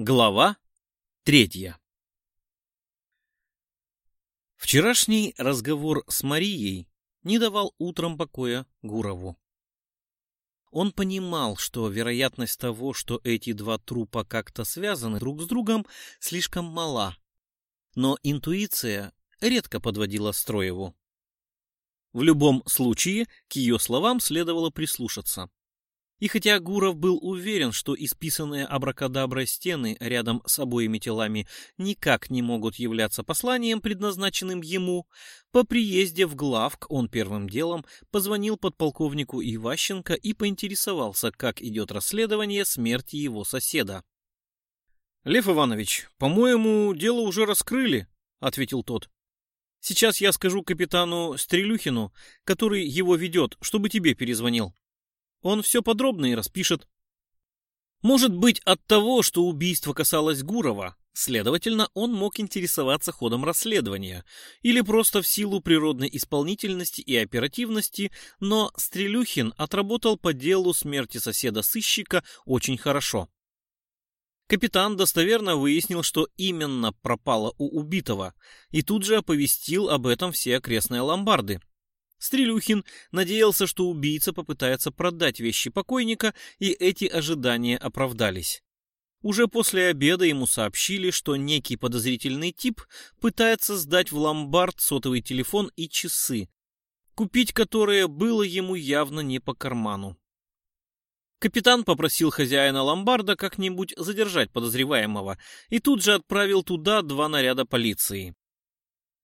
Глава третья Вчерашний разговор с Марией не давал утром покоя Гурову. Он понимал, что вероятность того, что эти два трупа как-то связаны друг с другом, слишком мала. Но интуиция редко подводила Строеву. В любом случае, к ее словам следовало прислушаться. И хотя Гуров был уверен, что исписанные абракадаброй стены рядом с обоими телами никак не могут являться посланием, предназначенным ему, по приезде в главк он первым делом позвонил подполковнику Иващенко и поинтересовался, как идет расследование смерти его соседа. «Лев Иванович, по-моему, дело уже раскрыли», — ответил тот. «Сейчас я скажу капитану Стрелюхину, который его ведет, чтобы тебе перезвонил». Он все подробно и распишет. Может быть, от того, что убийство касалось Гурова, следовательно, он мог интересоваться ходом расследования, или просто в силу природной исполнительности и оперативности, но Стрелюхин отработал по делу смерти соседа-сыщика очень хорошо. Капитан достоверно выяснил, что именно пропало у убитого, и тут же оповестил об этом все окрестные ломбарды. Стрелюхин надеялся, что убийца попытается продать вещи покойника, и эти ожидания оправдались. Уже после обеда ему сообщили, что некий подозрительный тип пытается сдать в ломбард сотовый телефон и часы, купить которые было ему явно не по карману. Капитан попросил хозяина ломбарда как-нибудь задержать подозреваемого и тут же отправил туда два наряда полиции.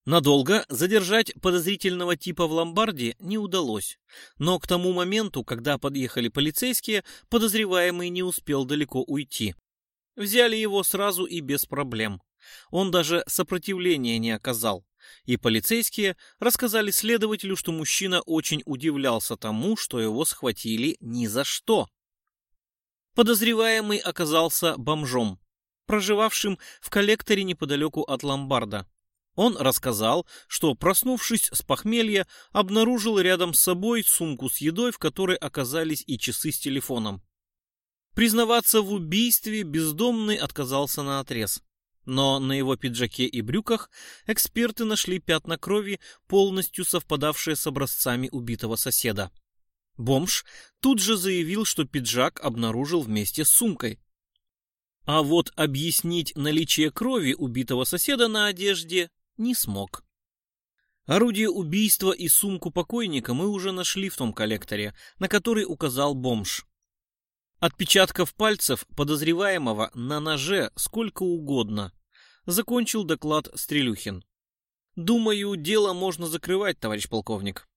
Надолго задержать подозрительного типа в ломбарде не удалось, но к тому моменту, когда подъехали полицейские, подозреваемый не успел далеко уйти. Взяли его сразу и без проблем. Он даже сопротивления не оказал. И полицейские рассказали следователю, что мужчина очень удивлялся тому, что его схватили ни за что. Подозреваемый оказался бомжом, проживавшим в коллекторе неподалеку от ломбарда. Он рассказал, что, проснувшись с похмелья, обнаружил рядом с собой сумку с едой, в которой оказались и часы с телефоном. Признаваться в убийстве бездомный отказался на отрез. Но на его пиджаке и брюках эксперты нашли пятна крови, полностью совпадавшие с образцами убитого соседа. Бомж тут же заявил, что пиджак обнаружил вместе с сумкой. А вот объяснить наличие крови убитого соседа на одежде не смог. Орудие убийства и сумку покойника мы уже нашли в том коллекторе, на который указал бомж. Отпечатков пальцев подозреваемого на ноже сколько угодно. Закончил доклад Стрелюхин. Думаю, дело можно закрывать, товарищ полковник.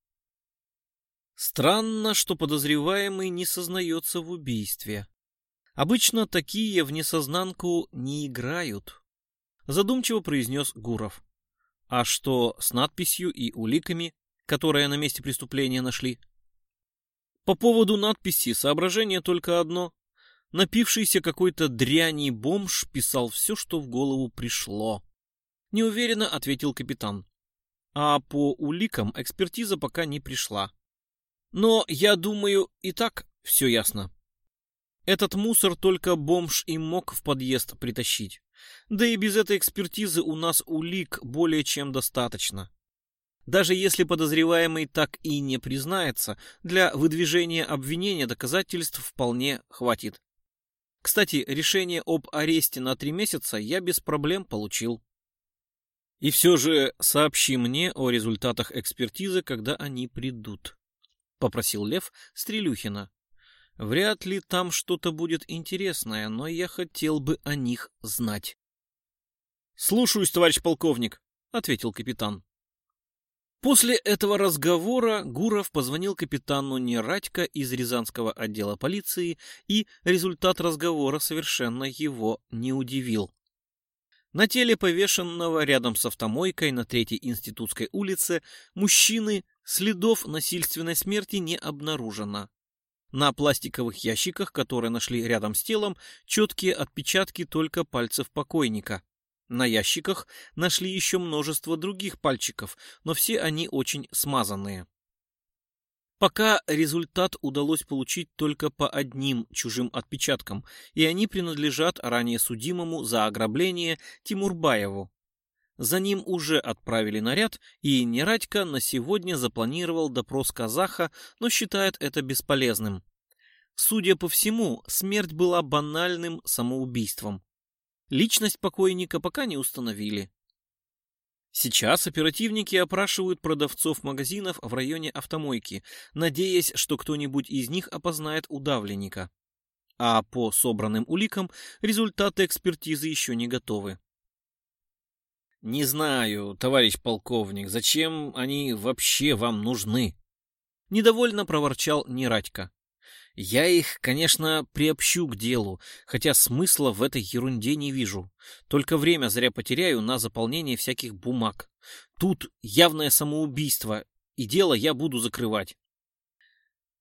Странно, что подозреваемый не сознается в убийстве. Обычно такие в несознанку не играют. Задумчиво произнес Гуров. А что с надписью и уликами, которые на месте преступления нашли? По поводу надписи соображение только одно. Напившийся какой-то дряний бомж писал все, что в голову пришло. Неуверенно ответил капитан. А по уликам экспертиза пока не пришла. Но, я думаю, и так все ясно. Этот мусор только бомж и мог в подъезд притащить. Да и без этой экспертизы у нас улик более чем достаточно. Даже если подозреваемый так и не признается, для выдвижения обвинения доказательств вполне хватит. Кстати, решение об аресте на три месяца я без проблем получил. И все же сообщи мне о результатах экспертизы, когда они придут, — попросил Лев Стрелюхина. Вряд ли там что-то будет интересное, но я хотел бы о них знать. «Слушаюсь, товарищ полковник», — ответил капитан. После этого разговора Гуров позвонил капитану Нерадько из Рязанского отдела полиции, и результат разговора совершенно его не удивил. На теле повешенного рядом с автомойкой на Третьей Институтской улице мужчины следов насильственной смерти не обнаружено. На пластиковых ящиках, которые нашли рядом с телом, четкие отпечатки только пальцев покойника. На ящиках нашли еще множество других пальчиков, но все они очень смазанные. Пока результат удалось получить только по одним чужим отпечаткам, и они принадлежат ранее судимому за ограбление Тимурбаеву. За ним уже отправили наряд, и Нерадько на сегодня запланировал допрос казаха, но считает это бесполезным. Судя по всему, смерть была банальным самоубийством. Личность покойника пока не установили. Сейчас оперативники опрашивают продавцов магазинов в районе автомойки, надеясь, что кто-нибудь из них опознает удавленника. А по собранным уликам результаты экспертизы еще не готовы. «Не знаю, товарищ полковник, зачем они вообще вам нужны?» Недовольно проворчал Нерадько. Я их, конечно, приобщу к делу, хотя смысла в этой ерунде не вижу. Только время зря потеряю на заполнение всяких бумаг. Тут явное самоубийство, и дело я буду закрывать.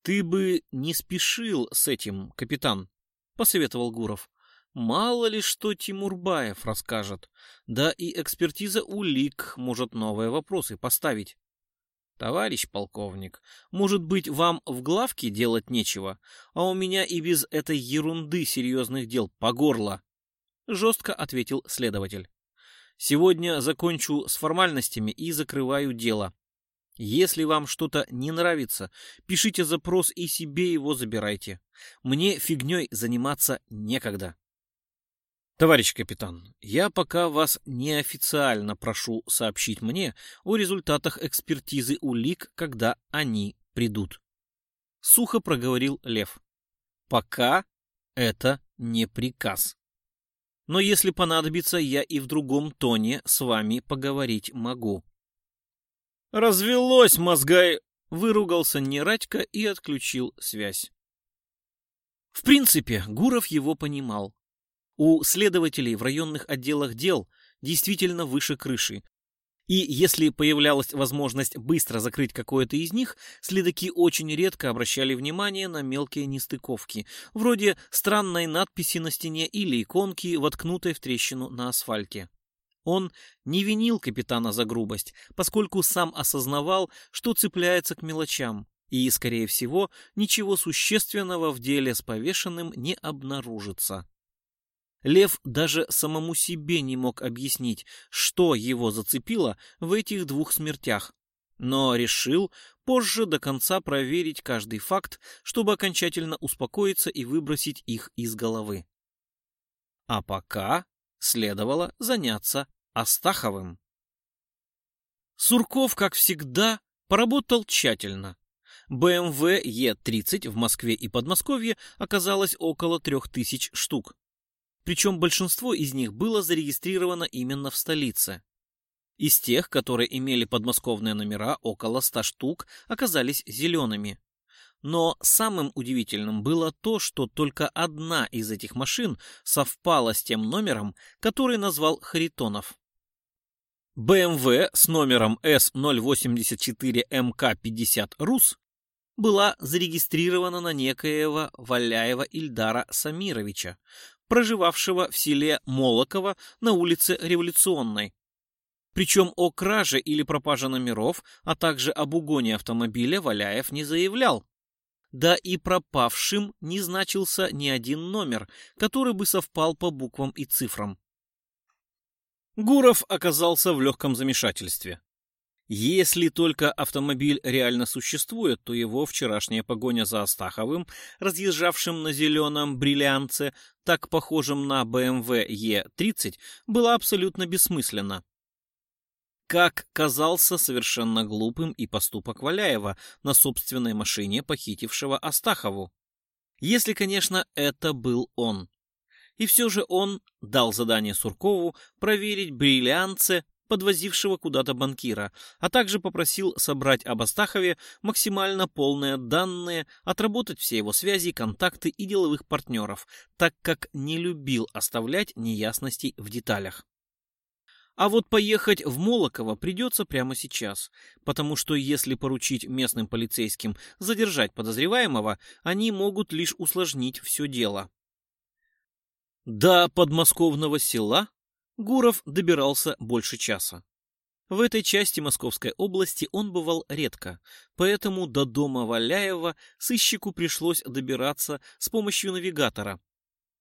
Ты бы не спешил с этим, капитан, посоветовал Гуров. Мало ли что Тимурбаев расскажет. Да и экспертиза улик может новые вопросы поставить. Товарищ полковник, может быть, вам в главке делать нечего, а у меня и без этой ерунды серьезных дел по горло, жестко ответил следователь. Сегодня закончу с формальностями и закрываю дело. Если вам что-то не нравится, пишите запрос и себе его забирайте. Мне фигней заниматься некогда. Товарищ капитан, я пока вас неофициально прошу сообщить мне о результатах экспертизы улик, когда они придут. Сухо проговорил Лев. Пока это не приказ. Но если понадобится, я и в другом тоне с вами поговорить могу. Развелось мозга... Выругался Нерадько и отключил связь. В принципе, Гуров его понимал. У следователей в районных отделах дел действительно выше крыши. И если появлялась возможность быстро закрыть какое-то из них, следаки очень редко обращали внимание на мелкие нестыковки, вроде странной надписи на стене или иконки, воткнутой в трещину на асфальте. Он не винил капитана за грубость, поскольку сам осознавал, что цепляется к мелочам, и, скорее всего, ничего существенного в деле с повешенным не обнаружится. Лев даже самому себе не мог объяснить, что его зацепило в этих двух смертях, но решил позже до конца проверить каждый факт, чтобы окончательно успокоиться и выбросить их из головы. А пока следовало заняться Астаховым. Сурков, как всегда, поработал тщательно. BMW E30 в Москве и Подмосковье оказалось около трех тысяч штук причем большинство из них было зарегистрировано именно в столице. Из тех, которые имели подмосковные номера, около ста штук оказались зелеными. Но самым удивительным было то, что только одна из этих машин совпала с тем номером, который назвал Харитонов. BMW с номером S084MK50 РУС была зарегистрирована на некоего Валяева Ильдара Самировича, проживавшего в селе Молоково на улице Революционной. Причем о краже или пропаже номеров, а также об угоне автомобиля Валяев не заявлял. Да и пропавшим не значился ни один номер, который бы совпал по буквам и цифрам. Гуров оказался в легком замешательстве. Если только автомобиль реально существует, то его вчерашняя погоня за Астаховым, разъезжавшим на зеленом бриллианце, так похожем на BMW E30, была абсолютно бессмысленна. Как казался совершенно глупым и поступок Валяева на собственной машине, похитившего Астахову. Если, конечно, это был он. И все же он дал задание Суркову проверить бриллианце подвозившего куда-то банкира, а также попросил собрать об Астахове максимально полные данные, отработать все его связи, контакты и деловых партнеров, так как не любил оставлять неясностей в деталях. А вот поехать в Молоково придется прямо сейчас, потому что если поручить местным полицейским задержать подозреваемого, они могут лишь усложнить все дело. До подмосковного села Гуров добирался больше часа. В этой части Московской области он бывал редко, поэтому до дома Валяева сыщику пришлось добираться с помощью навигатора.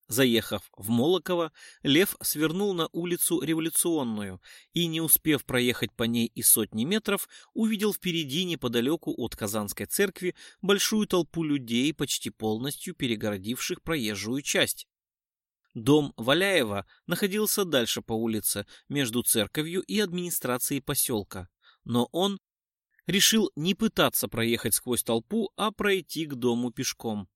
Заехав в Молоково, Лев свернул на улицу Революционную и, не успев проехать по ней и сотни метров, увидел впереди, неподалеку от Казанской церкви, большую толпу людей, почти полностью перегородивших проезжую часть. Дом Валяева находился дальше по улице, между церковью и администрацией поселка, но он решил не пытаться проехать сквозь толпу, а пройти к дому пешком.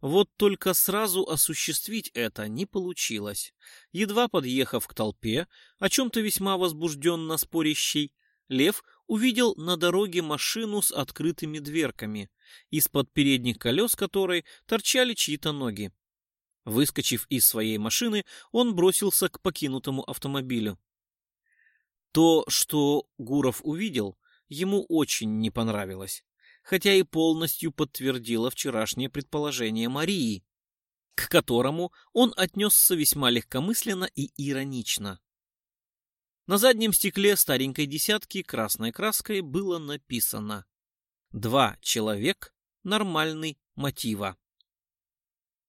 Вот только сразу осуществить это не получилось. Едва подъехав к толпе, о чем-то весьма возбужденно спорящей, Лев увидел на дороге машину с открытыми дверками, из-под передних колес которой торчали чьи-то ноги. Выскочив из своей машины, он бросился к покинутому автомобилю. То, что Гуров увидел, ему очень не понравилось, хотя и полностью подтвердило вчерашнее предположение Марии, к которому он отнесся весьма легкомысленно и иронично. На заднем стекле старенькой десятки красной краской было написано «Два человек, нормальный мотива».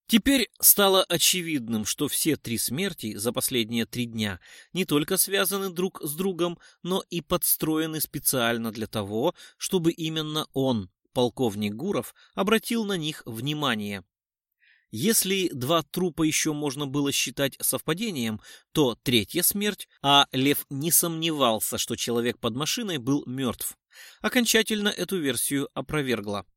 Теперь стало очевидным, что все три смерти за последние три дня не только связаны друг с другом, но и подстроены специально для того, чтобы именно он, полковник Гуров, обратил на них внимание. Если два трупа еще можно было считать совпадением, то третья смерть, а Лев не сомневался, что человек под машиной был мертв, окончательно эту версию опровергла.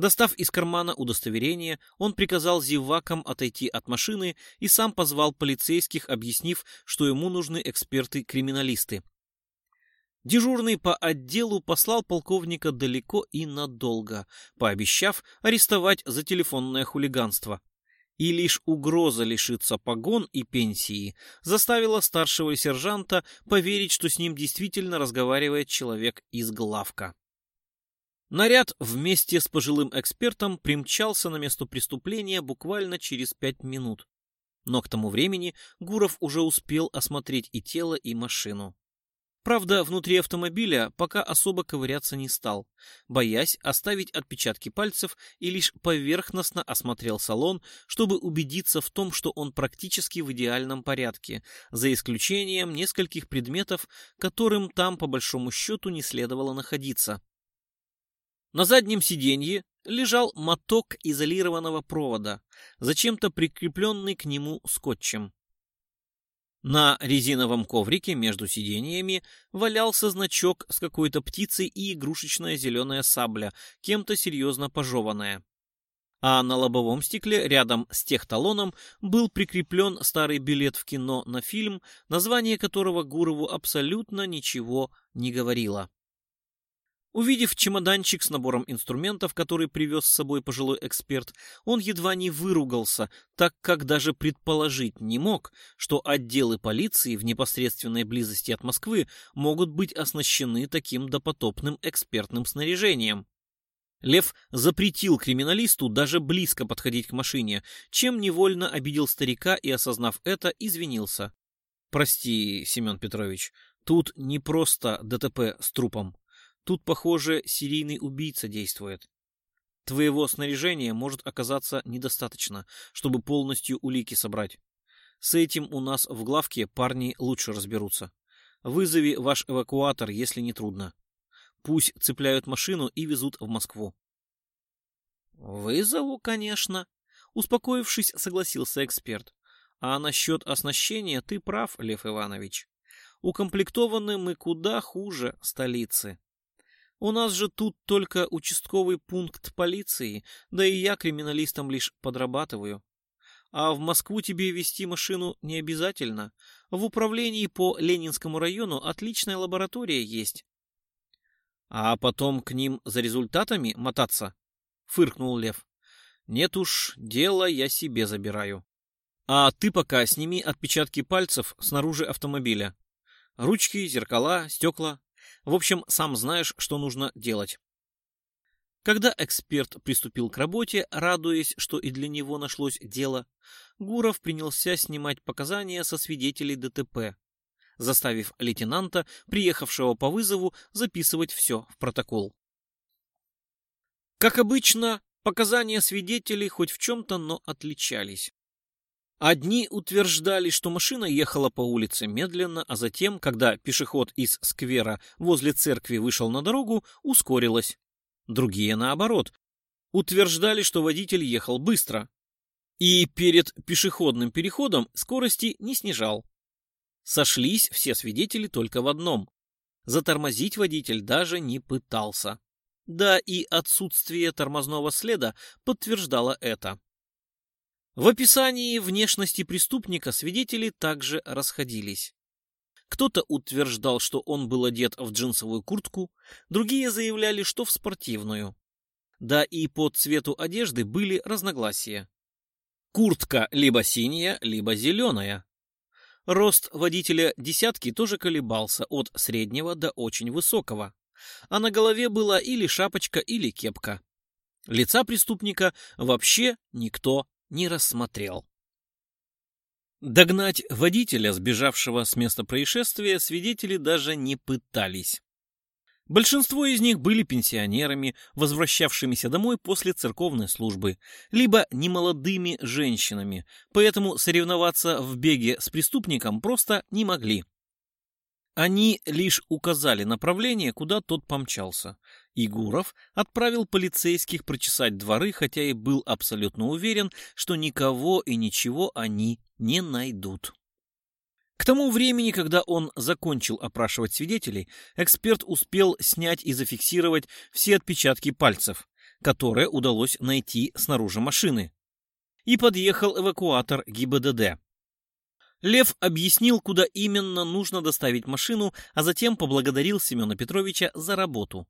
Достав из кармана удостоверение, он приказал зевакам отойти от машины и сам позвал полицейских, объяснив, что ему нужны эксперты-криминалисты. Дежурный по отделу послал полковника далеко и надолго, пообещав арестовать за телефонное хулиганство. И лишь угроза лишиться погон и пенсии заставила старшего сержанта поверить, что с ним действительно разговаривает человек из главка. Наряд вместе с пожилым экспертом примчался на место преступления буквально через пять минут. Но к тому времени Гуров уже успел осмотреть и тело, и машину. Правда, внутри автомобиля пока особо ковыряться не стал, боясь оставить отпечатки пальцев и лишь поверхностно осмотрел салон, чтобы убедиться в том, что он практически в идеальном порядке, за исключением нескольких предметов, которым там по большому счету не следовало находиться. На заднем сиденье лежал моток изолированного провода, зачем-то прикрепленный к нему скотчем. На резиновом коврике между сиденьями валялся значок с какой-то птицей и игрушечная зеленая сабля, кем-то серьезно пожеванная. А на лобовом стекле рядом с техталоном был прикреплен старый билет в кино на фильм, название которого Гурову абсолютно ничего не говорило. Увидев чемоданчик с набором инструментов, который привез с собой пожилой эксперт, он едва не выругался, так как даже предположить не мог, что отделы полиции в непосредственной близости от Москвы могут быть оснащены таким допотопным экспертным снаряжением. Лев запретил криминалисту даже близко подходить к машине, чем невольно обидел старика и, осознав это, извинился. «Прости, Семен Петрович, тут не просто ДТП с трупом. Тут, похоже, серийный убийца действует. Твоего снаряжения может оказаться недостаточно, чтобы полностью улики собрать. С этим у нас в главке парни лучше разберутся. Вызови ваш эвакуатор, если не трудно. Пусть цепляют машину и везут в Москву. Вызову, конечно. Успокоившись, согласился эксперт. А насчет оснащения ты прав, Лев Иванович. Укомплектованы мы куда хуже столицы. У нас же тут только участковый пункт полиции, да и я криминалистом лишь подрабатываю. А в Москву тебе вести машину не обязательно. В управлении по Ленинскому району отличная лаборатория есть. А потом к ним за результатами мотаться? Фыркнул Лев. Нет уж, дело я себе забираю. А ты пока сними отпечатки пальцев снаружи автомобиля. Ручки, зеркала, стекла. В общем, сам знаешь, что нужно делать. Когда эксперт приступил к работе, радуясь, что и для него нашлось дело, Гуров принялся снимать показания со свидетелей ДТП. заставив лейтенанта, приехавшего по вызову, записывать все в протокол. Как обычно, показания свидетелей хоть в чем-то, но отличались. Одни утверждали, что машина ехала по улице медленно, а затем, когда пешеход из сквера возле церкви вышел на дорогу, ускорилась. Другие, наоборот, утверждали, что водитель ехал быстро и перед пешеходным переходом скорости не снижал. Сошлись все свидетели только в одном. Затормозить водитель даже не пытался. Да и отсутствие тормозного следа подтверждало это. В описании внешности преступника свидетели также расходились. Кто-то утверждал, что он был одет в джинсовую куртку, другие заявляли, что в спортивную. Да и по цвету одежды были разногласия. Куртка либо синяя, либо зеленая. Рост водителя «десятки» тоже колебался от среднего до очень высокого, а на голове была или шапочка, или кепка. Лица преступника вообще никто не рассмотрел. Догнать водителя, сбежавшего с места происшествия, свидетели даже не пытались. Большинство из них были пенсионерами, возвращавшимися домой после церковной службы, либо немолодыми женщинами, поэтому соревноваться в беге с преступником просто не могли. Они лишь указали направление, куда тот помчался. Игуров отправил полицейских прочесать дворы, хотя и был абсолютно уверен, что никого и ничего они не найдут. К тому времени, когда он закончил опрашивать свидетелей, эксперт успел снять и зафиксировать все отпечатки пальцев, которые удалось найти снаружи машины. И подъехал эвакуатор ГИБДД. Лев объяснил, куда именно нужно доставить машину, а затем поблагодарил Семена Петровича за работу.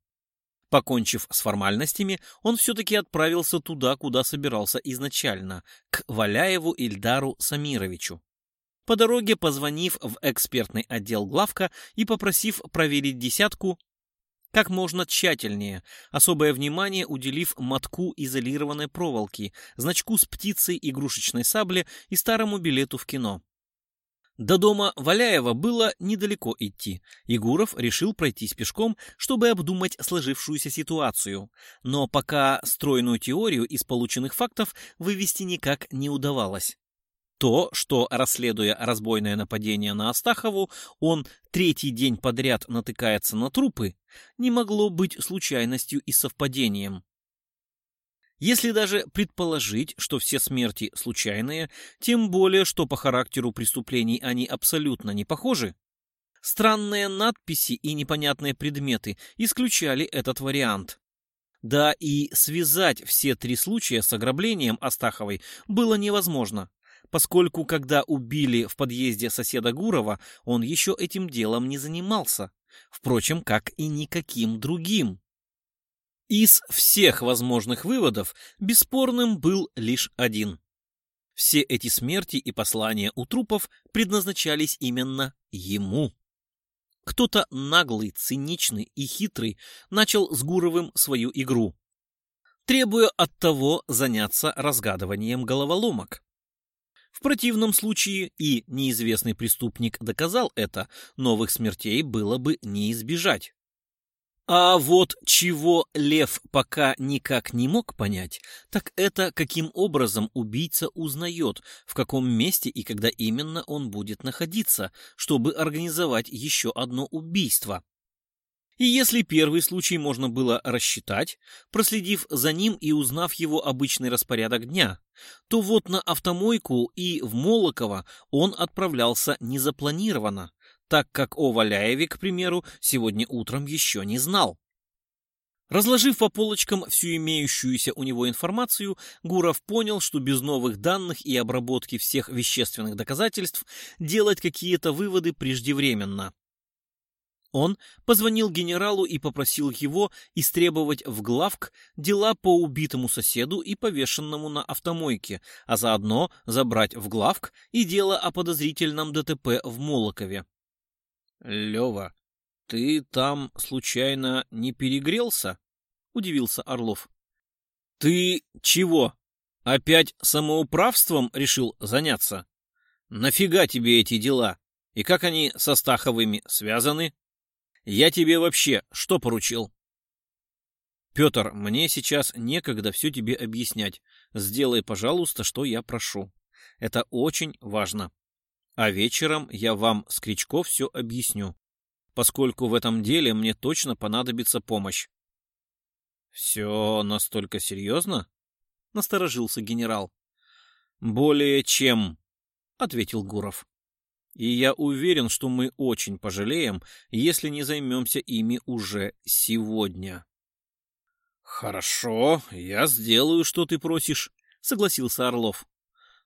Покончив с формальностями, он все-таки отправился туда, куда собирался изначально, к Валяеву Ильдару Самировичу. По дороге позвонив в экспертный отдел главка и попросив проверить десятку как можно тщательнее, особое внимание уделив мотку изолированной проволоки, значку с птицей, игрушечной сабле и старому билету в кино. До дома Валяева было недалеко идти. Егоров решил пройтись пешком, чтобы обдумать сложившуюся ситуацию. Но пока стройную теорию из полученных фактов вывести никак не удавалось. То, что, расследуя разбойное нападение на Астахову, он третий день подряд натыкается на трупы, не могло быть случайностью и совпадением. Если даже предположить, что все смерти случайные, тем более, что по характеру преступлений они абсолютно не похожи, странные надписи и непонятные предметы исключали этот вариант. Да и связать все три случая с ограблением Астаховой было невозможно, поскольку когда убили в подъезде соседа Гурова, он еще этим делом не занимался, впрочем, как и никаким другим. Из всех возможных выводов бесспорным был лишь один. Все эти смерти и послания у трупов предназначались именно ему. Кто-то наглый, циничный и хитрый начал с Гуровым свою игру, требуя от того заняться разгадыванием головоломок. В противном случае, и неизвестный преступник доказал это, новых смертей было бы не избежать. А вот чего Лев пока никак не мог понять, так это каким образом убийца узнает, в каком месте и когда именно он будет находиться, чтобы организовать еще одно убийство. И если первый случай можно было рассчитать, проследив за ним и узнав его обычный распорядок дня, то вот на автомойку и в Молоково он отправлялся незапланированно, так как о Валяеве, к примеру, сегодня утром еще не знал. Разложив по полочкам всю имеющуюся у него информацию, Гуров понял, что без новых данных и обработки всех вещественных доказательств делать какие-то выводы преждевременно. Он позвонил генералу и попросил его истребовать в главк дела по убитому соседу и повешенному на автомойке, а заодно забрать в главк и дело о подозрительном ДТП в Молокове. Лева, ты там случайно не перегрелся? Удивился Орлов. Ты чего? Опять самоуправством решил заняться? Нафига тебе эти дела? И как они со Стаховыми связаны? Я тебе вообще что поручил? Петр, мне сейчас некогда все тебе объяснять. Сделай, пожалуйста, что я прошу. Это очень важно. А вечером я вам с Кричко все объясню, поскольку в этом деле мне точно понадобится помощь. Все настолько серьезно? Насторожился генерал. Более чем, ответил Гуров. И я уверен, что мы очень пожалеем, если не займемся ими уже сегодня. Хорошо, я сделаю, что ты просишь, согласился Орлов.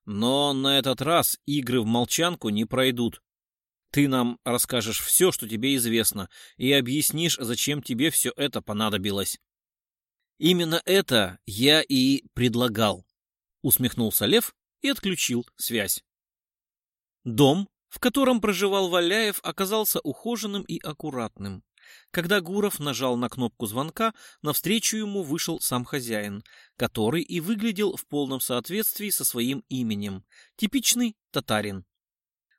Но на этот раз игры в молчанку не пройдут. Ты нам расскажешь все, что тебе известно, и объяснишь, зачем тебе все это понадобилось. Именно это я и предлагал, усмехнулся Лев и отключил связь. Дом, в котором проживал Валяев, оказался ухоженным и аккуратным. Когда Гуров нажал на кнопку звонка, навстречу ему вышел сам хозяин, который и выглядел в полном соответствии со своим именем. Типичный татарин.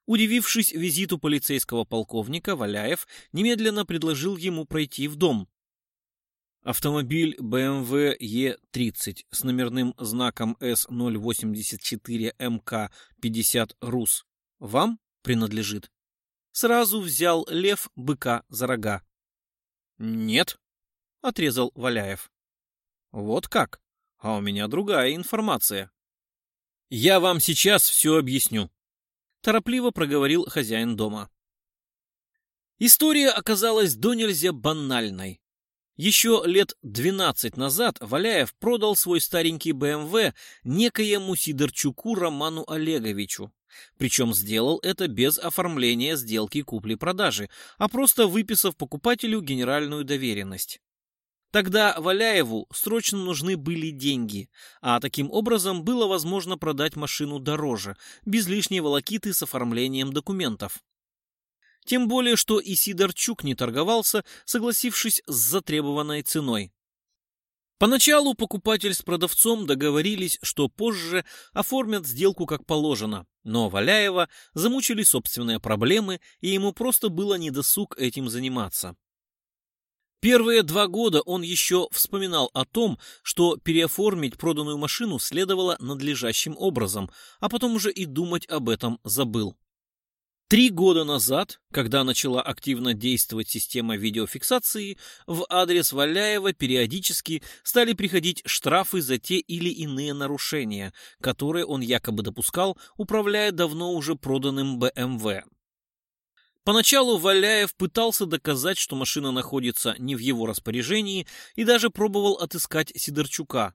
Удивившись визиту полицейского полковника, Валяев немедленно предложил ему пройти в дом. Автомобиль BMW E30 с номерным знаком S084МК50 РУС вам принадлежит? Сразу взял лев быка за рога. «Нет», — отрезал Валяев. «Вот как? А у меня другая информация». «Я вам сейчас все объясню», — торопливо проговорил хозяин дома. История оказалась до нельзя банальной. Еще лет 12 назад Валяев продал свой старенький БМВ некоему Сидорчуку Роману Олеговичу. Причем сделал это без оформления сделки купли-продажи, а просто выписав покупателю генеральную доверенность. Тогда Валяеву срочно нужны были деньги, а таким образом было возможно продать машину дороже, без лишней волокиты с оформлением документов. Тем более, что и Сидорчук не торговался, согласившись с затребованной ценой. Поначалу покупатель с продавцом договорились, что позже оформят сделку как положено, но Валяева замучили собственные проблемы, и ему просто было недосуг этим заниматься. Первые два года он еще вспоминал о том, что переоформить проданную машину следовало надлежащим образом, а потом уже и думать об этом забыл. Три года назад, когда начала активно действовать система видеофиксации, в адрес Валяева периодически стали приходить штрафы за те или иные нарушения, которые он якобы допускал, управляя давно уже проданным БМВ. Поначалу Валяев пытался доказать, что машина находится не в его распоряжении и даже пробовал отыскать Сидорчука,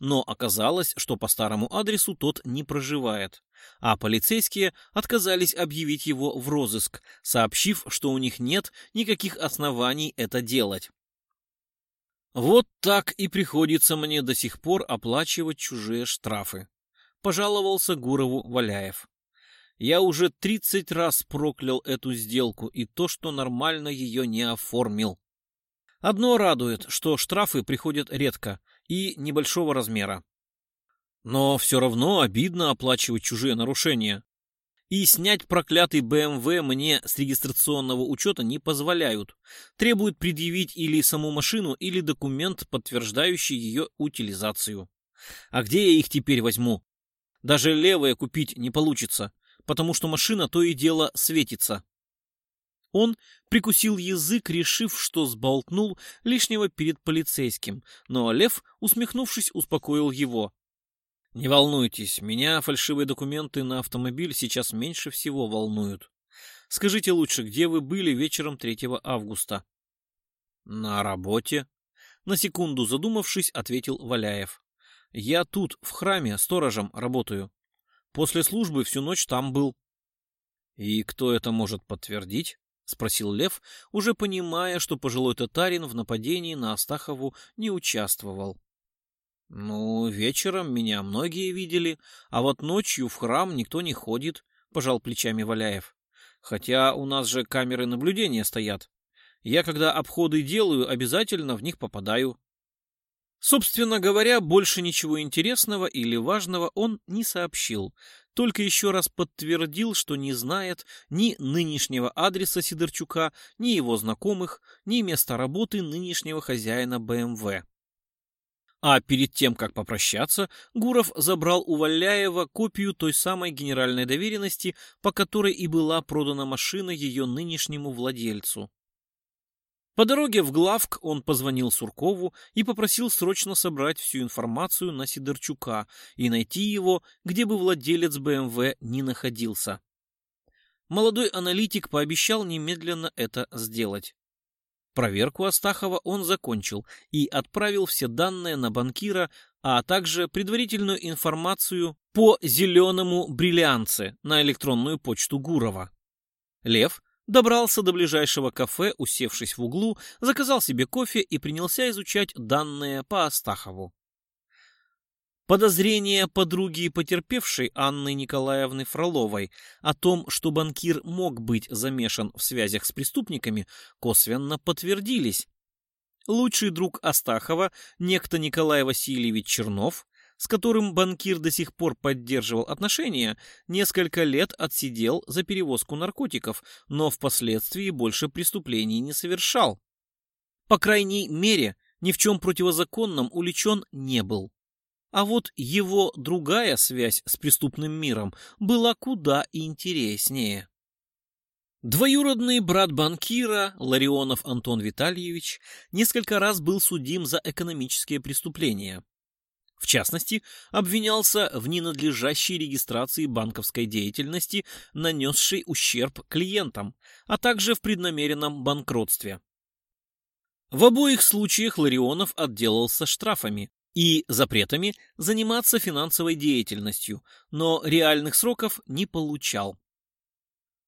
но оказалось, что по старому адресу тот не проживает, а полицейские отказались объявить его в розыск, сообщив, что у них нет никаких оснований это делать. Вот так и приходится мне до сих пор оплачивать чужие штрафы, пожаловался Гурову Валяев. Я уже тридцать раз проклял эту сделку и то, что нормально ее не оформил. Одно радует, что штрафы приходят редко, и небольшого размера. Но все равно обидно оплачивать чужие нарушения. И снять проклятый БМВ мне с регистрационного учета не позволяют. Требуют предъявить или саму машину, или документ, подтверждающий ее утилизацию. А где я их теперь возьму? Даже левое купить не получится, потому что машина то и дело светится. Он прикусил язык, решив, что сболтнул лишнего перед полицейским, но Лев, усмехнувшись, успокоил его. «Не волнуйтесь, меня фальшивые документы на автомобиль сейчас меньше всего волнуют. Скажите лучше, где вы были вечером 3 августа?» «На работе», — на секунду задумавшись, ответил Валяев. «Я тут, в храме, сторожем работаю. После службы всю ночь там был». «И кто это может подтвердить?» — спросил Лев, уже понимая, что пожилой татарин в нападении на Астахову не участвовал. — Ну, вечером меня многие видели, а вот ночью в храм никто не ходит, — пожал плечами Валяев. — Хотя у нас же камеры наблюдения стоят. Я, когда обходы делаю, обязательно в них попадаю. Собственно говоря, больше ничего интересного или важного он не сообщил, только еще раз подтвердил, что не знает ни нынешнего адреса Сидорчука, ни его знакомых, ни места работы нынешнего хозяина БМВ. А перед тем, как попрощаться, Гуров забрал у Валяева копию той самой генеральной доверенности, по которой и была продана машина ее нынешнему владельцу. По дороге в главк он позвонил Суркову и попросил срочно собрать всю информацию на Сидорчука и найти его, где бы владелец БМВ не находился. Молодой аналитик пообещал немедленно это сделать. Проверку Астахова он закончил и отправил все данные на банкира, а также предварительную информацию по зеленому бриллианце на электронную почту Гурова. Лев добрался до ближайшего кафе, усевшись в углу, заказал себе кофе и принялся изучать данные по Астахову. Подозрения подруги потерпевшей Анны Николаевны Фроловой о том, что банкир мог быть замешан в связях с преступниками, косвенно подтвердились. Лучший друг Астахова, некто Николай Васильевич Чернов, с которым банкир до сих пор поддерживал отношения, несколько лет отсидел за перевозку наркотиков, но впоследствии больше преступлений не совершал. По крайней мере, ни в чем противозаконном уличен не был. А вот его другая связь с преступным миром была куда интереснее. Двоюродный брат банкира, Ларионов Антон Витальевич, несколько раз был судим за экономические преступления. В частности, обвинялся в ненадлежащей регистрации банковской деятельности, нанесшей ущерб клиентам, а также в преднамеренном банкротстве. В обоих случаях Ларионов отделался штрафами, и запретами заниматься финансовой деятельностью, но реальных сроков не получал.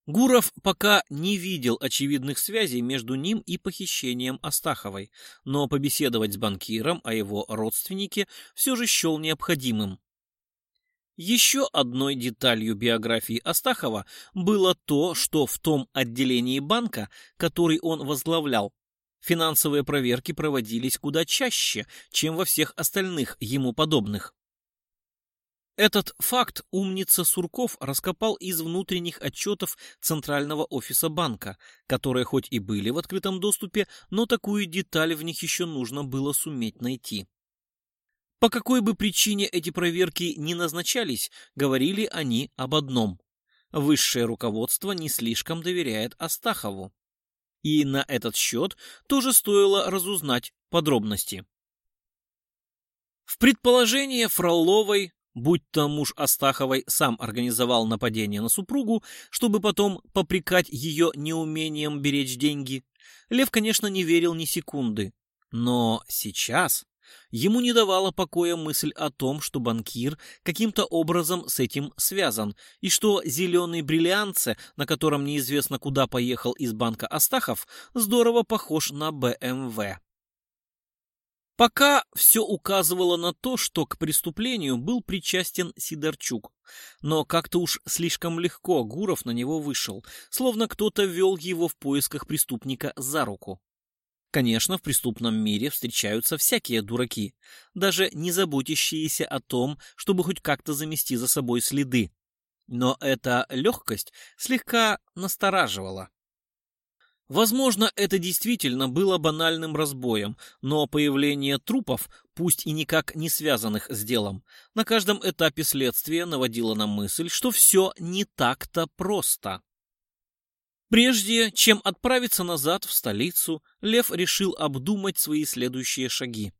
Гуров пока не видел очевидных связей между ним и похищением Астаховой, но побеседовать с банкиром о его родственнике все же счел необходимым. Еще одной деталью биографии Астахова было то, что в том отделении банка, который он возглавлял, Финансовые проверки проводились куда чаще, чем во всех остальных ему подобных. Этот факт умница Сурков раскопал из внутренних отчетов Центрального офиса банка, которые хоть и были в открытом доступе, но такую деталь в них еще нужно было суметь найти. По какой бы причине эти проверки не назначались, говорили они об одном. Высшее руководство не слишком доверяет Астахову и на этот счет тоже стоило разузнать подробности. В предположение Фроловой, будь то муж Астаховой сам организовал нападение на супругу, чтобы потом попрекать ее неумением беречь деньги, Лев, конечно, не верил ни секунды. Но сейчас Ему не давала покоя мысль о том, что банкир каким-то образом с этим связан, и что зеленый бриллианце, на котором неизвестно куда поехал из банка Астахов, здорово похож на БМВ. Пока все указывало на то, что к преступлению был причастен Сидорчук. Но как-то уж слишком легко Гуров на него вышел, словно кто-то вел его в поисках преступника за руку. Конечно, в преступном мире встречаются всякие дураки, даже не заботящиеся о том, чтобы хоть как-то замести за собой следы. Но эта легкость слегка настораживала. Возможно, это действительно было банальным разбоем, но появление трупов, пусть и никак не связанных с делом, на каждом этапе следствия наводило на мысль, что все не так-то просто. Прежде чем отправиться назад в столицу, Лев решил обдумать свои следующие шаги.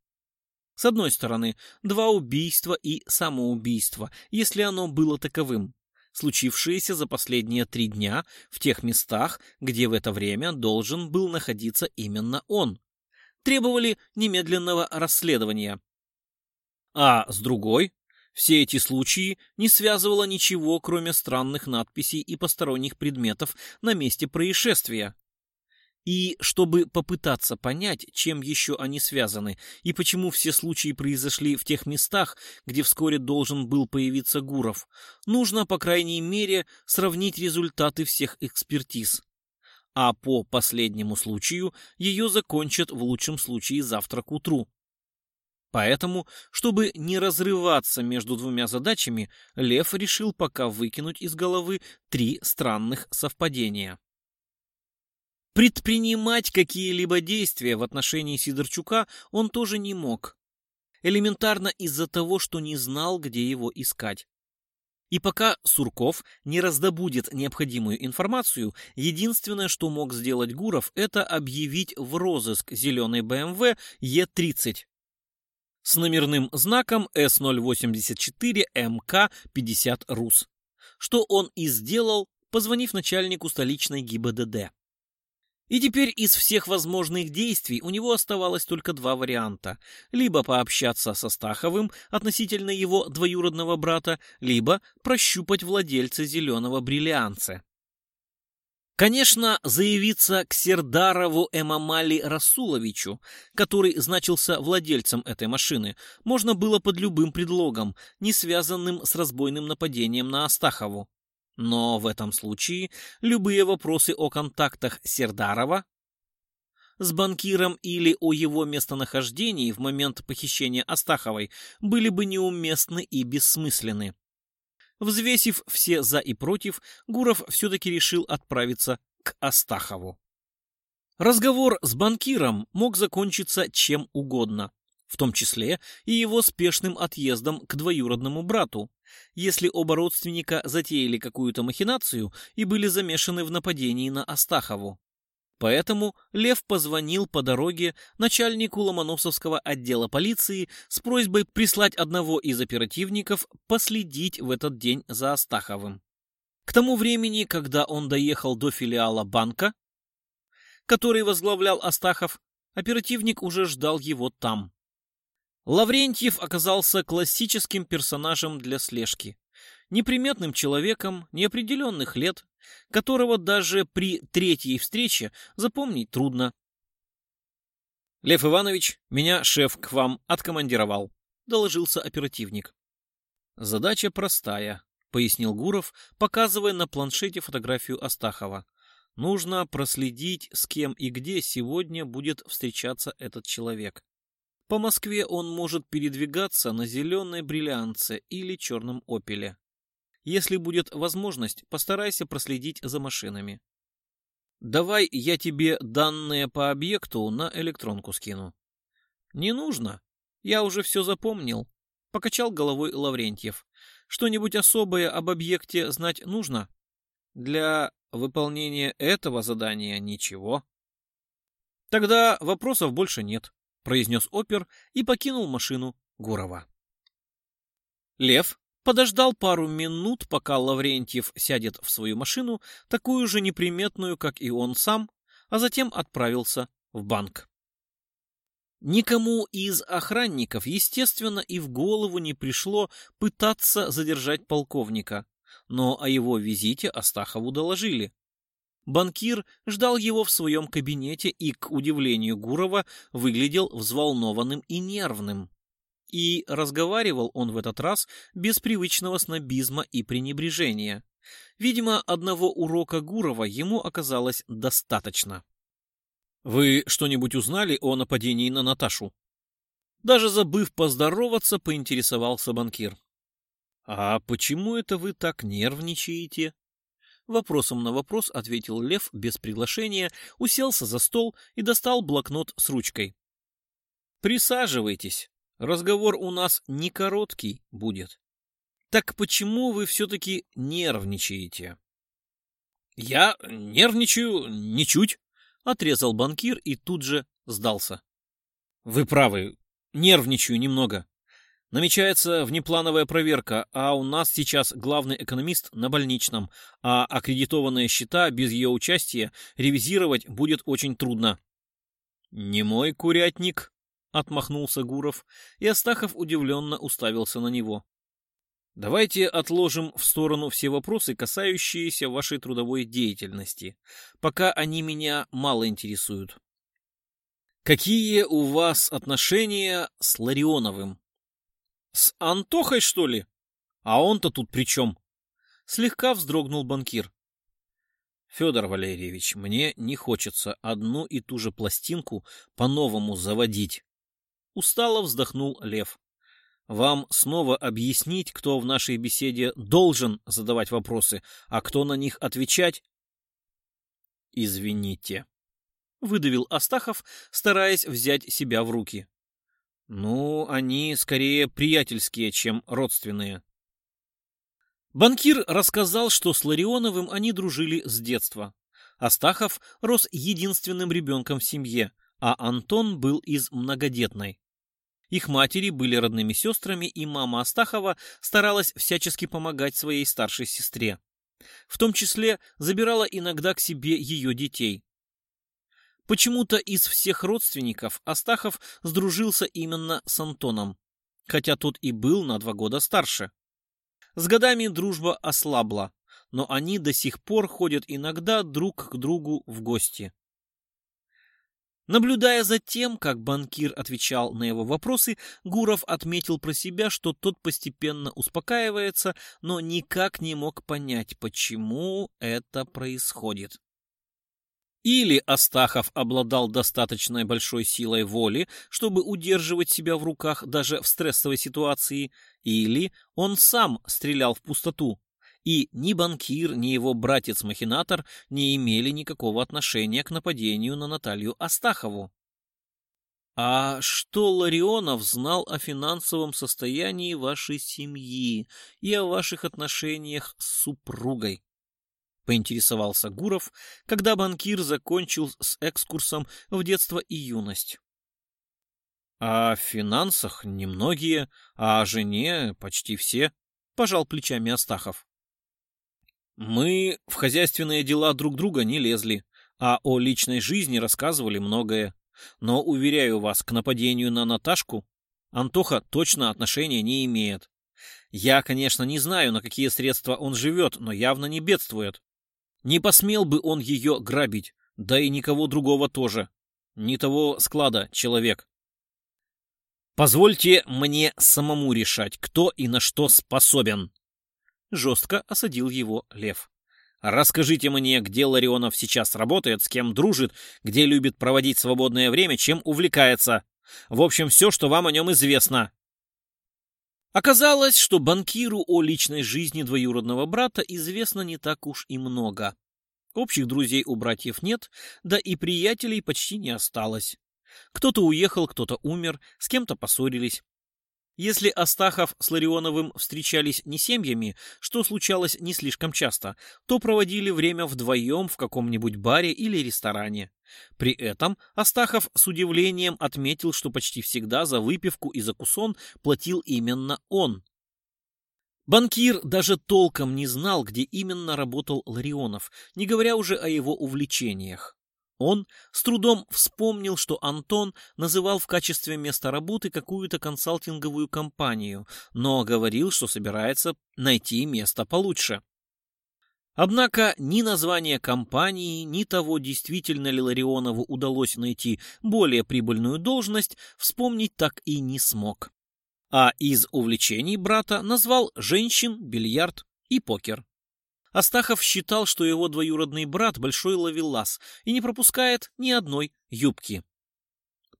С одной стороны, два убийства и самоубийство, если оно было таковым, случившиеся за последние три дня в тех местах, где в это время должен был находиться именно он, требовали немедленного расследования. А с другой, все эти случаи не связывало ничего, кроме странных надписей и посторонних предметов на месте происшествия. И чтобы попытаться понять, чем еще они связаны, и почему все случаи произошли в тех местах, где вскоре должен был появиться Гуров, нужно, по крайней мере, сравнить результаты всех экспертиз. А по последнему случаю ее закончат в лучшем случае завтра к утру. Поэтому, чтобы не разрываться между двумя задачами, Лев решил пока выкинуть из головы три странных совпадения. Предпринимать какие-либо действия в отношении Сидорчука он тоже не мог. Элементарно из-за того, что не знал, где его искать. И пока Сурков не раздобудет необходимую информацию, единственное, что мог сделать Гуров, это объявить в розыск зеленый БМВ Е-30 с номерным знаком С084МК50 РУС, что он и сделал, позвонив начальнику столичной ГИБДД. И теперь из всех возможных действий у него оставалось только два варианта. Либо пообщаться со Стаховым относительно его двоюродного брата, либо прощупать владельца зеленого бриллианца. Конечно, заявиться к Сердарову Эмамали Расуловичу, который значился владельцем этой машины, можно было под любым предлогом, не связанным с разбойным нападением на Астахову. Но в этом случае любые вопросы о контактах Сердарова с банкиром или о его местонахождении в момент похищения Астаховой были бы неуместны и бессмысленны. Взвесив все «за» и «против», Гуров все-таки решил отправиться к Астахову. Разговор с банкиром мог закончиться чем угодно, в том числе и его спешным отъездом к двоюродному брату, если оба родственника затеяли какую-то махинацию и были замешаны в нападении на Астахову. Поэтому Лев позвонил по дороге начальнику Ломоносовского отдела полиции с просьбой прислать одного из оперативников последить в этот день за Астаховым. К тому времени, когда он доехал до филиала банка, который возглавлял Астахов, оперативник уже ждал его там. Лаврентьев оказался классическим персонажем для слежки неприметным человеком неопределенных лет, которого даже при третьей встрече запомнить трудно. «Лев Иванович, меня шеф к вам откомандировал», — доложился оперативник. «Задача простая», — пояснил Гуров, показывая на планшете фотографию Астахова. «Нужно проследить, с кем и где сегодня будет встречаться этот человек. По Москве он может передвигаться на зеленой бриллианце или черном опеле. Если будет возможность, постарайся проследить за машинами. Давай я тебе данные по объекту на электронку скину. Не нужно. Я уже все запомнил. Покачал головой Лаврентьев. Что-нибудь особое об объекте знать нужно? Для выполнения этого задания ничего. Тогда вопросов больше нет, произнес опер и покинул машину Гурова. Лев подождал пару минут, пока Лаврентьев сядет в свою машину, такую же неприметную, как и он сам, а затем отправился в банк. Никому из охранников, естественно, и в голову не пришло пытаться задержать полковника, но о его визите Астахову доложили. Банкир ждал его в своем кабинете и, к удивлению Гурова, выглядел взволнованным и нервным. И разговаривал он в этот раз без привычного снобизма и пренебрежения. Видимо, одного урока Гурова ему оказалось достаточно. «Вы что-нибудь узнали о нападении на Наташу?» Даже забыв поздороваться, поинтересовался банкир. «А почему это вы так нервничаете?» Вопросом на вопрос ответил Лев без приглашения, уселся за стол и достал блокнот с ручкой. «Присаживайтесь», Разговор у нас не короткий будет. Так почему вы все-таки нервничаете? Я нервничаю ничуть, отрезал банкир и тут же сдался. Вы правы, нервничаю немного. Намечается внеплановая проверка, а у нас сейчас главный экономист на больничном, а аккредитованные счета без ее участия ревизировать будет очень трудно. Не мой курятник, Отмахнулся Гуров, и Астахов удивленно уставился на него. Давайте отложим в сторону все вопросы, касающиеся вашей трудовой деятельности, пока они меня мало интересуют. Какие у вас отношения с Ларионовым? С Антохой, что ли? А он-то тут при чем? Слегка вздрогнул банкир. Федор Валерьевич, мне не хочется одну и ту же пластинку по-новому заводить. Устало вздохнул Лев. Вам снова объяснить, кто в нашей беседе должен задавать вопросы, а кто на них отвечать? Извините, выдавил Астахов, стараясь взять себя в руки. Ну, они скорее приятельские, чем родственные. Банкир рассказал, что с Ларионовым они дружили с детства. Астахов рос единственным ребенком в семье, а Антон был из многодетной. Их матери были родными сестрами, и мама Астахова старалась всячески помогать своей старшей сестре. В том числе забирала иногда к себе ее детей. Почему-то из всех родственников Астахов сдружился именно с Антоном, хотя тот и был на два года старше. С годами дружба ослабла, но они до сих пор ходят иногда друг к другу в гости. Наблюдая за тем, как банкир отвечал на его вопросы, Гуров отметил про себя, что тот постепенно успокаивается, но никак не мог понять, почему это происходит. Или Астахов обладал достаточно большой силой воли, чтобы удерживать себя в руках даже в стрессовой ситуации, или он сам стрелял в пустоту, и ни банкир, ни его братец-махинатор не имели никакого отношения к нападению на Наталью Астахову. «А что Ларионов знал о финансовом состоянии вашей семьи и о ваших отношениях с супругой?» — поинтересовался Гуров, когда банкир закончил с экскурсом в детство и юность. «О финансах немногие, а о жене почти все», — пожал плечами Астахов. Мы в хозяйственные дела друг друга не лезли, а о личной жизни рассказывали многое. Но, уверяю вас, к нападению на Наташку Антоха точно отношения не имеет. Я, конечно, не знаю, на какие средства он живет, но явно не бедствует. Не посмел бы он ее грабить, да и никого другого тоже. Не того склада человек. Позвольте мне самому решать, кто и на что способен жестко осадил его Лев. «Расскажите мне, где Ларионов сейчас работает, с кем дружит, где любит проводить свободное время, чем увлекается. В общем, все, что вам о нем известно». Оказалось, что банкиру о личной жизни двоюродного брата известно не так уж и много. Общих друзей у братьев нет, да и приятелей почти не осталось. Кто-то уехал, кто-то умер, с кем-то поссорились. Если Астахов с Ларионовым встречались не семьями, что случалось не слишком часто, то проводили время вдвоем в каком-нибудь баре или ресторане. При этом Астахов с удивлением отметил, что почти всегда за выпивку и закусон платил именно он. Банкир даже толком не знал, где именно работал Ларионов, не говоря уже о его увлечениях. Он с трудом вспомнил, что Антон называл в качестве места работы какую-то консалтинговую компанию, но говорил, что собирается найти место получше. Однако ни название компании, ни того, действительно ли Ларионову удалось найти более прибыльную должность, вспомнить так и не смог. А из увлечений брата назвал женщин, бильярд и покер. Астахов считал, что его двоюродный брат большой ловелас и не пропускает ни одной юбки.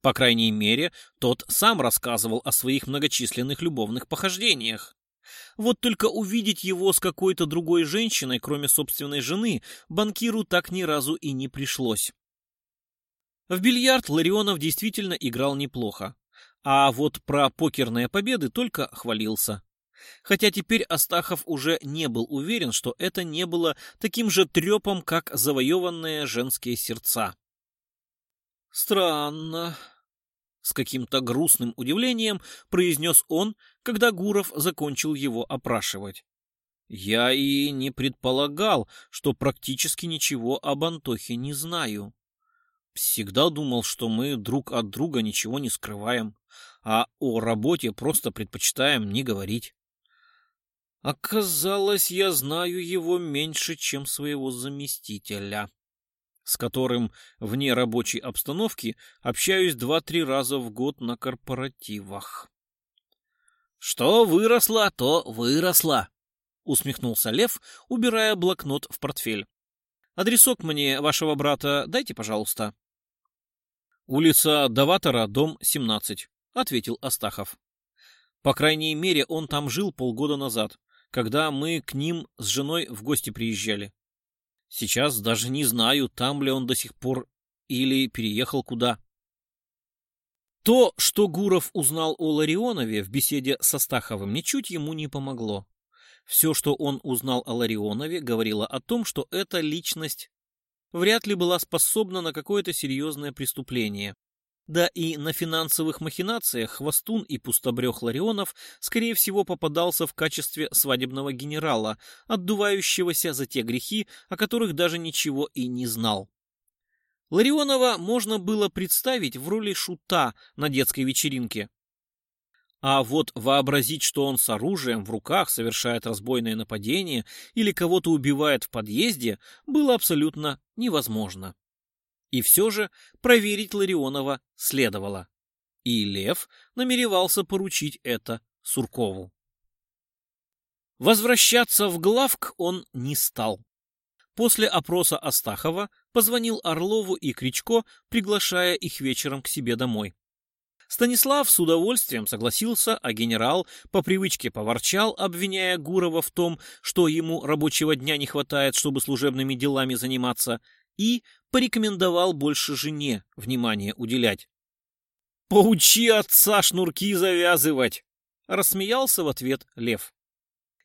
По крайней мере, тот сам рассказывал о своих многочисленных любовных похождениях. Вот только увидеть его с какой-то другой женщиной, кроме собственной жены, банкиру так ни разу и не пришлось. В бильярд Ларионов действительно играл неплохо, а вот про покерные победы только хвалился. Хотя теперь Астахов уже не был уверен, что это не было таким же трепом, как завоеванные женские сердца. «Странно», — с каким-то грустным удивлением произнес он, когда Гуров закончил его опрашивать. «Я и не предполагал, что практически ничего об Антохе не знаю. Всегда думал, что мы друг от друга ничего не скрываем, а о работе просто предпочитаем не говорить. Оказалось, я знаю его меньше, чем своего заместителя, с которым вне рабочей обстановки общаюсь два-три раза в год на корпоративах. «Что выросло, то выросло», — усмехнулся Лев, убирая блокнот в портфель. «Адресок мне вашего брата дайте, пожалуйста». «Улица Даватора, дом 17», ответил Астахов. По крайней мере, он там жил полгода назад, когда мы к ним с женой в гости приезжали. Сейчас даже не знаю, там ли он до сих пор или переехал куда. То, что Гуров узнал о Ларионове в беседе со Стаховым, ничуть ему не помогло. Все, что он узнал о Ларионове, говорило о том, что эта личность вряд ли была способна на какое-то серьезное преступление. Да и на финансовых махинациях Хвостун и пустобрех Ларионов, скорее всего, попадался в качестве свадебного генерала, отдувающегося за те грехи, о которых даже ничего и не знал. Ларионова можно было представить в роли шута на детской вечеринке. А вот вообразить, что он с оружием в руках совершает разбойное нападение или кого-то убивает в подъезде, было абсолютно невозможно. И все же проверить Ларионова следовало. И Лев намеревался поручить это Суркову. Возвращаться в главк он не стал. После опроса Астахова позвонил Орлову и Кричко, приглашая их вечером к себе домой. Станислав с удовольствием согласился, а генерал по привычке поворчал, обвиняя Гурова в том, что ему рабочего дня не хватает, чтобы служебными делами заниматься, и порекомендовал больше жене внимание уделять. «Поучи отца шнурки завязывать!» — рассмеялся в ответ Лев.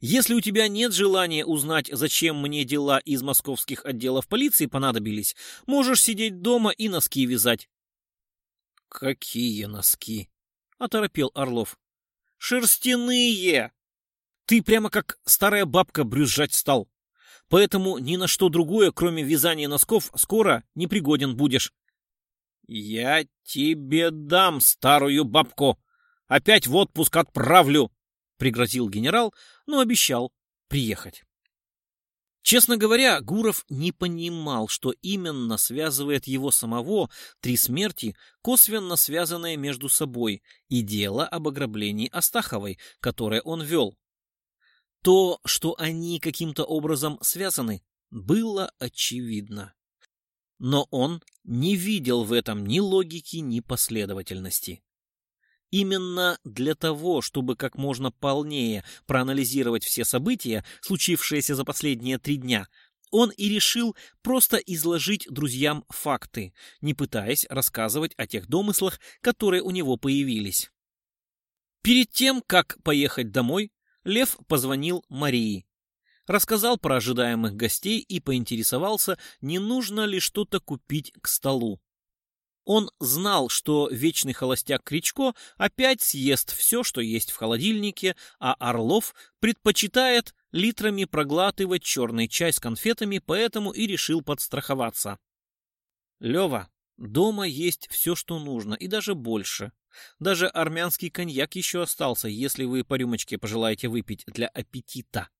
«Если у тебя нет желания узнать, зачем мне дела из московских отделов полиции понадобились, можешь сидеть дома и носки вязать». «Какие носки?» — оторопел Орлов. «Шерстяные! Ты прямо как старая бабка брюзжать стал поэтому ни на что другое, кроме вязания носков, скоро не пригоден будешь. Я тебе дам старую бабку. Опять в отпуск отправлю, пригрозил генерал, но обещал приехать. Честно говоря, Гуров не понимал, что именно связывает его самого три смерти, косвенно связанные между собой, и дело об ограблении Астаховой, которое он вел. То, что они каким-то образом связаны, было очевидно. Но он не видел в этом ни логики, ни последовательности. Именно для того, чтобы как можно полнее проанализировать все события, случившиеся за последние три дня, он и решил просто изложить друзьям факты, не пытаясь рассказывать о тех домыслах, которые у него появились. Перед тем, как поехать домой, Лев позвонил Марии. Рассказал про ожидаемых гостей и поинтересовался, не нужно ли что-то купить к столу. Он знал, что вечный холостяк Кричко опять съест все, что есть в холодильнике, а Орлов предпочитает литрами проглатывать черный чай с конфетами, поэтому и решил подстраховаться. «Лева, дома есть все, что нужно, и даже больше. Даже армянский коньяк еще остался, если вы по рюмочке пожелаете выпить для аппетита.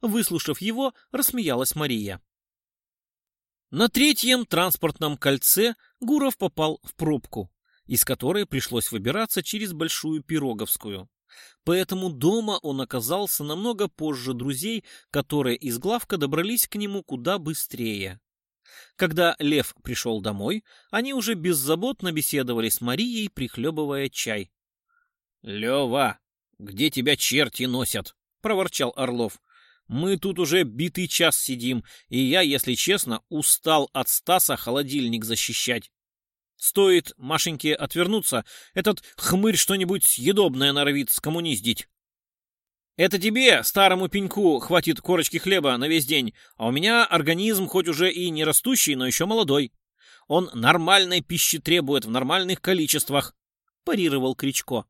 Выслушав его, рассмеялась Мария. На третьем транспортном кольце Гуров попал в пробку, из которой пришлось выбираться через Большую Пироговскую. Поэтому дома он оказался намного позже друзей, которые из главка добрались к нему куда быстрее. Когда Лев пришел домой, они уже беззаботно беседовали с Марией, прихлебывая чай. — Лева, где тебя черти носят? — проворчал Орлов. — Мы тут уже битый час сидим, и я, если честно, устал от Стаса холодильник защищать. Стоит Машеньке отвернуться, этот хмырь что-нибудь съедобное норовит скоммуниздить. Это тебе, старому пеньку, хватит корочки хлеба на весь день, а у меня организм хоть уже и не растущий, но еще молодой. Он нормальной пищи требует в нормальных количествах, парировал Кричко.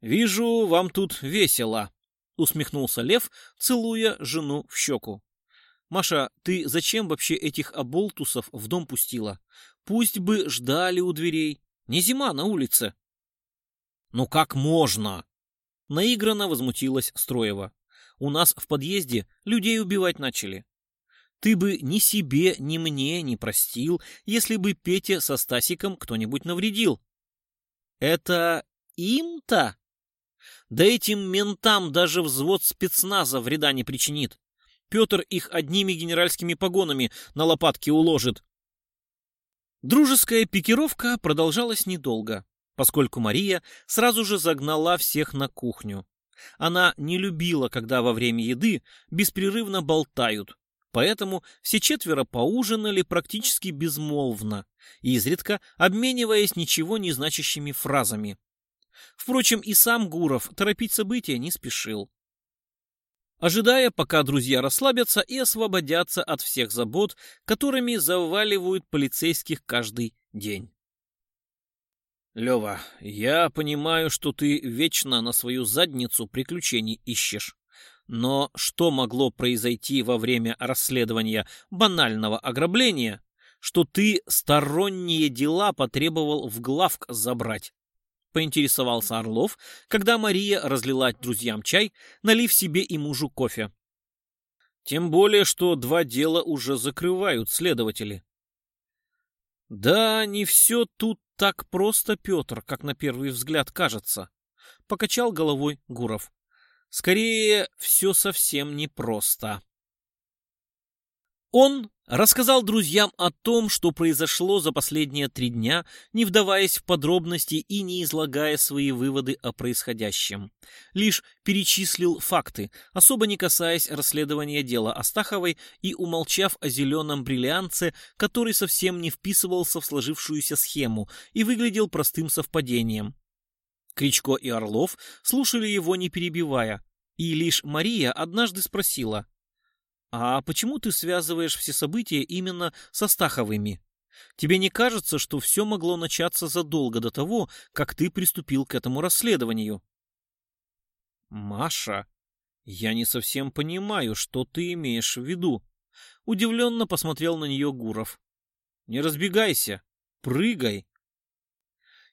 Вижу, вам тут весело, усмехнулся Лев, целуя жену в щеку. Маша, ты зачем вообще этих оболтусов в дом пустила? Пусть бы ждали у дверей. Не зима на улице. Ну как можно? Наигранно возмутилась Строева. У нас в подъезде людей убивать начали. Ты бы ни себе, ни мне не простил, если бы Пете со Стасиком кто-нибудь навредил. Это им-то? Да этим ментам даже взвод спецназа вреда не причинит. Петр их одними генеральскими погонами на лопатки уложит. Дружеская пикировка продолжалась недолго. Поскольку Мария сразу же загнала всех на кухню. Она не любила, когда во время еды беспрерывно болтают, поэтому все четверо поужинали практически безмолвно, изредка обмениваясь ничего не значащими фразами. Впрочем, и сам Гуров торопить события не спешил. Ожидая, пока друзья расслабятся и освободятся от всех забот, которыми заваливают полицейских каждый день. Лева, я понимаю, что ты вечно на свою задницу приключений ищешь. Но что могло произойти во время расследования банального ограбления, что ты сторонние дела потребовал в главк забрать? Поинтересовался Орлов, когда Мария разлила друзьям чай, налив себе и мужу кофе. Тем более, что два дела уже закрывают следователи. Да, не все тут так просто, Петр, как на первый взгляд кажется. Покачал головой Гуров. Скорее, все совсем непросто. Он рассказал друзьям о том, что произошло за последние три дня, не вдаваясь в подробности и не излагая свои выводы о происходящем. Лишь перечислил факты, особо не касаясь расследования дела Астаховой и умолчав о зеленом бриллианце, который совсем не вписывался в сложившуюся схему и выглядел простым совпадением. Кричко и Орлов слушали его не перебивая, и лишь Мария однажды спросила — а почему ты связываешь все события именно со Стаховыми? Тебе не кажется, что все могло начаться задолго до того, как ты приступил к этому расследованию? Маша, я не совсем понимаю, что ты имеешь в виду. Удивленно посмотрел на нее Гуров. Не разбегайся, прыгай.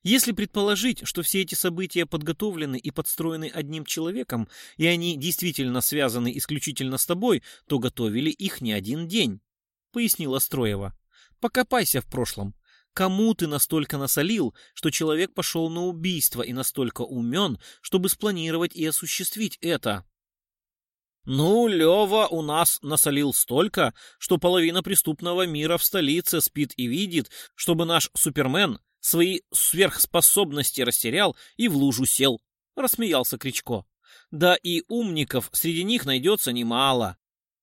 Если предположить, что все эти события подготовлены и подстроены одним человеком, и они действительно связаны исключительно с тобой, то готовили их не один день, — пояснила Строева. Покопайся в прошлом. Кому ты настолько насолил, что человек пошел на убийство и настолько умен, чтобы спланировать и осуществить это? Ну, Лева у нас насолил столько, что половина преступного мира в столице спит и видит, чтобы наш Супермен свои сверхспособности растерял и в лужу сел, — рассмеялся Кричко. Да и умников среди них найдется немало.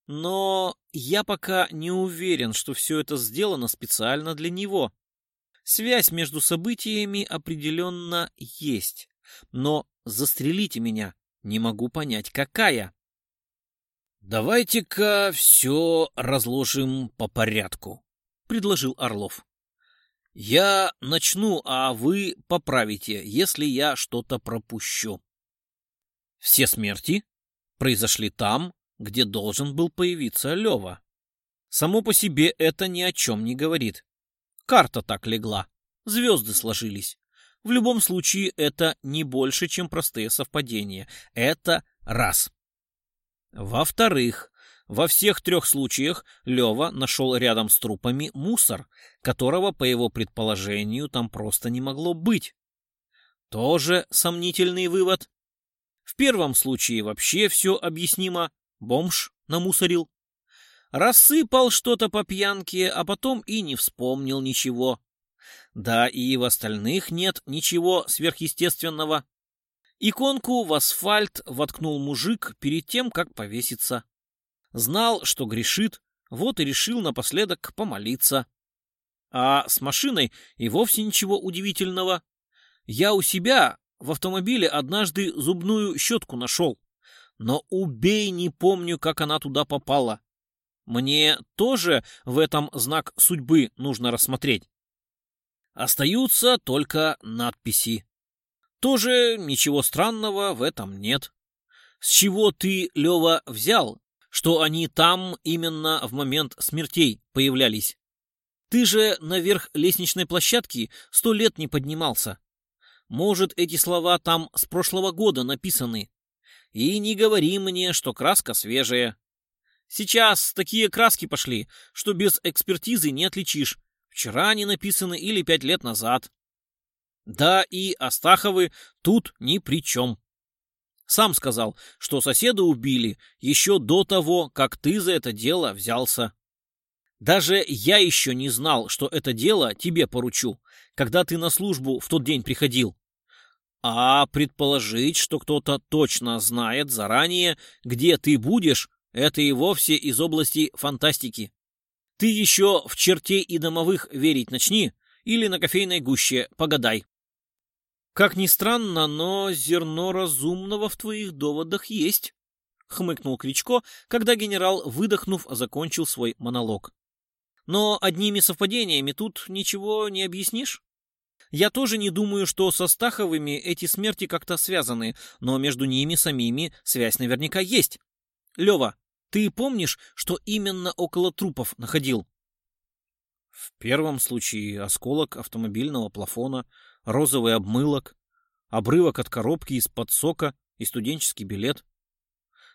Но я пока не уверен, что все это сделано специально для него. Связь между событиями определенно есть, но застрелите меня, не могу понять, какая. «Давайте-ка все разложим по порядку», — предложил Орлов. Я начну, а вы поправите, если я что-то пропущу. Все смерти произошли там, где должен был появиться Лева. Само по себе это ни о чем не говорит. Карта так легла, звезды сложились. В любом случае это не больше, чем простые совпадения. Это раз. Во-вторых, во всех трех случаях Лева нашел рядом с трупами мусор, которого, по его предположению, там просто не могло быть. Тоже сомнительный вывод. В первом случае вообще все объяснимо. Бомж намусорил. Рассыпал что-то по пьянке, а потом и не вспомнил ничего. Да и в остальных нет ничего сверхъестественного. Иконку в асфальт воткнул мужик перед тем, как повеситься. Знал, что грешит, вот и решил напоследок помолиться. А с машиной и вовсе ничего удивительного. Я у себя в автомобиле однажды зубную щетку нашел, но убей не помню, как она туда попала. Мне тоже в этом знак судьбы нужно рассмотреть. Остаются только надписи. Тоже ничего странного в этом нет. С чего ты, Лева, взял, что они там именно в момент смертей появлялись. Ты же наверх лестничной площадки сто лет не поднимался. Может, эти слова там с прошлого года написаны. И не говори мне, что краска свежая. Сейчас такие краски пошли, что без экспертизы не отличишь, вчера они написаны или пять лет назад. Да и Астаховы тут ни при чем. Сам сказал, что соседа убили еще до того, как ты за это дело взялся. Даже я еще не знал, что это дело тебе поручу, когда ты на службу в тот день приходил. А предположить, что кто-то точно знает заранее, где ты будешь, это и вовсе из области фантастики. Ты еще в чертей и домовых верить начни или на кофейной гуще погадай. Как ни странно, но зерно разумного в твоих доводах есть, хмыкнул Кричко, когда генерал, выдохнув, закончил свой монолог. Но одними совпадениями тут ничего не объяснишь. Я тоже не думаю, что со Стаховыми эти смерти как-то связаны, но между ними самими связь наверняка есть. Лева, ты помнишь, что именно около трупов находил? В первом случае осколок автомобильного плафона, розовый обмылок, обрывок от коробки из-под сока и студенческий билет.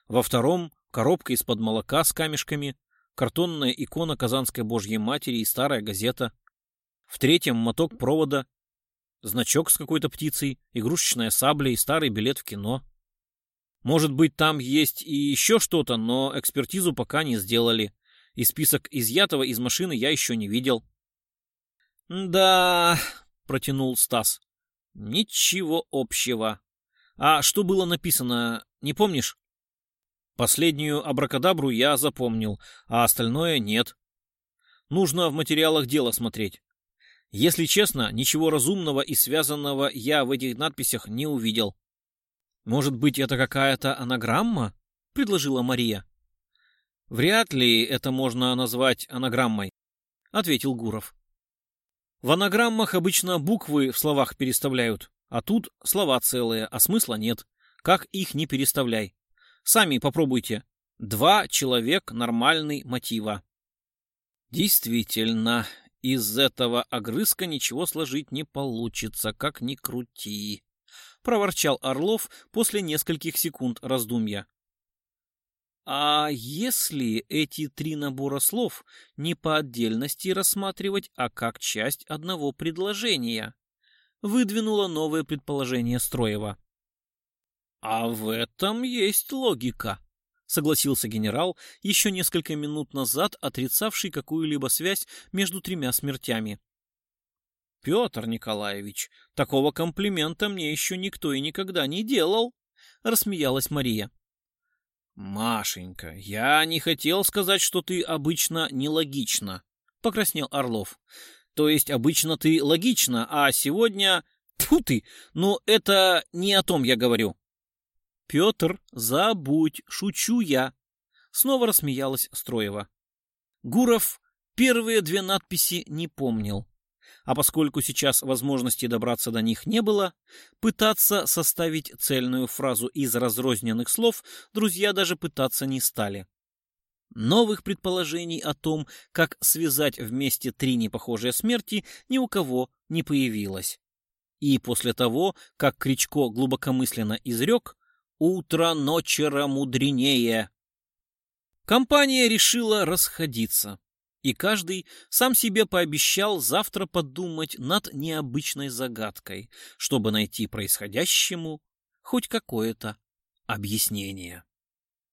Во втором — коробка из-под молока с камешками, картонная икона Казанской Божьей Матери и старая газета. В третьем — моток провода, значок с какой-то птицей, игрушечная сабля и старый билет в кино. Может быть, там есть и еще что-то, но экспертизу пока не сделали. И список изъятого из машины я еще не видел. «Да...» — протянул Стас. «Ничего общего. А что было написано, не помнишь?» Последнюю абракадабру я запомнил, а остальное нет. Нужно в материалах дела смотреть. Если честно, ничего разумного и связанного я в этих надписях не увидел. Может быть, это какая-то анаграмма? предложила Мария. Вряд ли это можно назвать анаграммой, ответил Гуров. В анаграммах обычно буквы в словах переставляют, а тут слова целые, а смысла нет. Как их не переставляй. Сами попробуйте. Два человек нормальный мотива. Действительно, из этого огрызка ничего сложить не получится, как ни крути. Проворчал Орлов после нескольких секунд раздумья. А если эти три набора слов не по отдельности рассматривать, а как часть одного предложения? Выдвинуло новое предположение Строева. «А в этом есть логика», — согласился генерал, еще несколько минут назад отрицавший какую-либо связь между тремя смертями. «Петр Николаевич, такого комплимента мне еще никто и никогда не делал», — рассмеялась Мария. «Машенька, я не хотел сказать, что ты обычно нелогична», — покраснел Орлов. «То есть обычно ты логична, а сегодня... Тьфу ты! Но это не о том я говорю. Петр, забудь, шучу я. Снова рассмеялась Строева. Гуров первые две надписи не помнил. А поскольку сейчас возможности добраться до них не было, пытаться составить цельную фразу из разрозненных слов друзья даже пытаться не стали. Новых предположений о том, как связать вместе три непохожие смерти, ни у кого не появилось. И после того, как Кричко глубокомысленно изрек, утро ночера мудренее. Компания решила расходиться, и каждый сам себе пообещал завтра подумать над необычной загадкой, чтобы найти происходящему хоть какое-то объяснение.